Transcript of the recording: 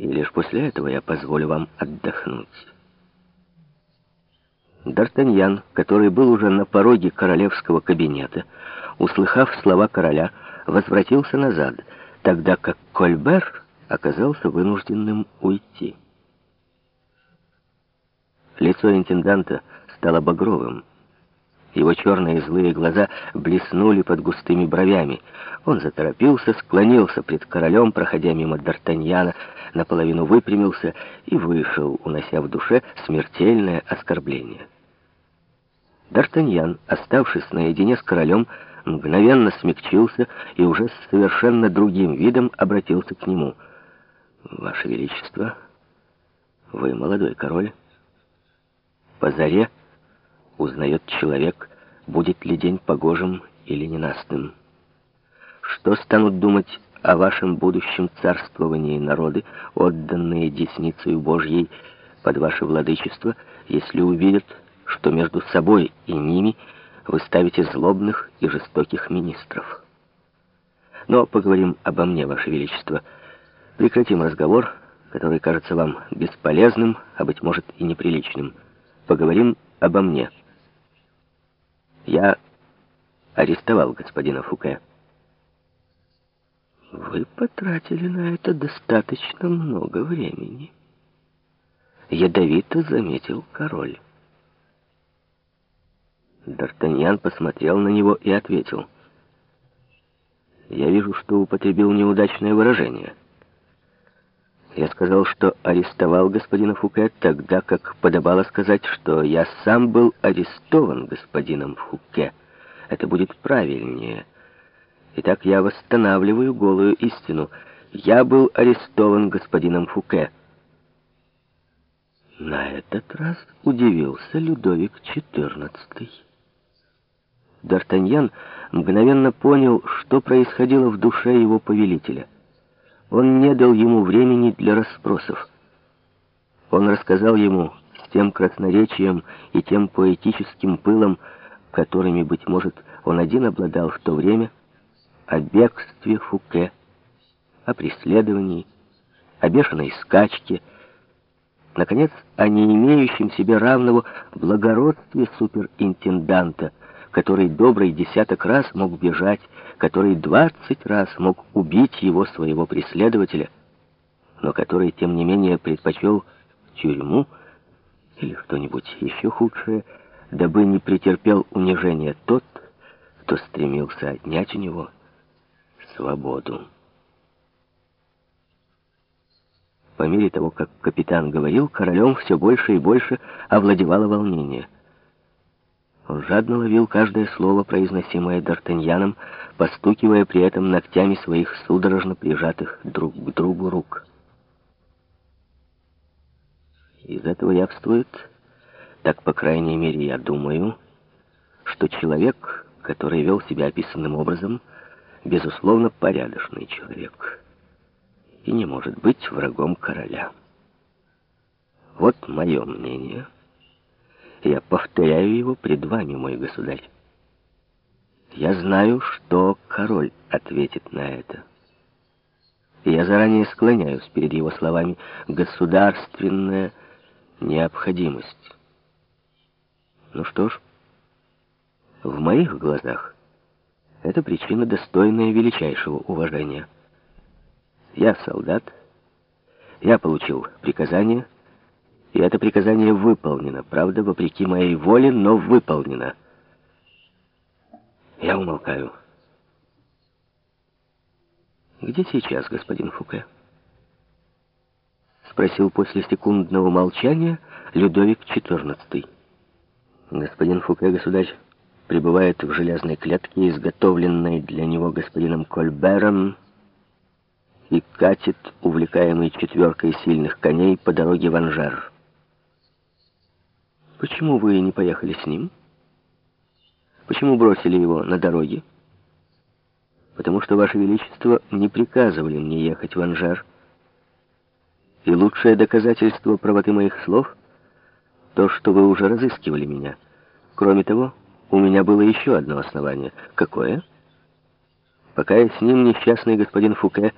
и лишь после этого я позволю вам отдохнуть. Д'Артаньян, который был уже на пороге королевского кабинета, услыхав слова короля, возвратился назад, тогда как Кольбер оказался вынужденным уйти. Лицо интенданта стало багровым. Его черные злые глаза блеснули под густыми бровями. Он заторопился, склонился пред королем, проходя мимо Д'Артаньяна, наполовину выпрямился и вышел, унося в душе смертельное оскорбление. Д'Артаньян, оставшись наедине с королем, мгновенно смягчился и уже с совершенно другим видом обратился к нему. «Ваше Величество, вы молодой король. По заре узнает человек, будет ли день погожим или ненастным. Что станут думать о вашем будущем царствовании народы, отданные десницей Божьей под ваше владычество, если увидят, что между собой и ними вы ставите злобных и жестоких министров. Но поговорим обо мне, ваше величество. Прекратим разговор, который кажется вам бесполезным, а, быть может, и неприличным. Поговорим обо мне. Я арестовал господина Фуке. Вы потратили на это достаточно много времени. Ядовито заметил король. Д'Артаньян посмотрел на него и ответил. «Я вижу, что употребил неудачное выражение. Я сказал, что арестовал господина Фуке, тогда как подобало сказать, что я сам был арестован господином Фуке. Это будет правильнее. Итак, я восстанавливаю голую истину. Я был арестован господином Фуке». На этот раз удивился Людовик XIV. Д'Артаньян мгновенно понял, что происходило в душе его повелителя. Он не дал ему времени для расспросов. Он рассказал ему с тем красноречием и тем поэтическим пылом, которыми, быть может, он один обладал в то время, о бегстве Фуке, о преследовании, о бешеной скачке, наконец, о не имеющем себе равного благородстве суперинтенданта, который добрый десяток раз мог бежать, который двадцать раз мог убить его своего преследователя, но который, тем не менее, предпочел тюрьму или что-нибудь еще худшее, дабы не претерпел унижения тот, кто стремился отнять у него свободу. По мере того, как капитан говорил, королем все больше и больше овладевало волнение — он жадно ловил каждое слово, произносимое Д'Артаньяном, постукивая при этом ногтями своих судорожно прижатых друг к другу рук. Из этого явствует, так, по крайней мере, я думаю, что человек, который вел себя описанным образом, безусловно, порядочный человек и не может быть врагом короля. Вот мое мнение — я повторяю его пред вами, мой государь. Я знаю, что король ответит на это. Я заранее склоняюсь перед его словами «государственная необходимость». Ну что ж, в моих глазах это причина, достойная величайшего уважения. Я солдат, я получил приказание — это приказание выполнено. Правда, вопреки моей воле, но выполнено. Я умолкаю. «Где сейчас господин Фуке?» Спросил после секундного молчания Людовик XIV. Господин Фуке, государь, пребывает в железной клетке, изготовленной для него господином Кольбером, и катит, увлекаемый четверкой сильных коней, по дороге в Анжар. Почему вы не поехали с ним? Почему бросили его на дороге? Потому что, Ваше Величество, не приказывали мне ехать в Анжар. И лучшее доказательство правоты моих слов — то, что вы уже разыскивали меня. Кроме того, у меня было еще одно основание. Какое? Пока я с ним, несчастный господин Фуке,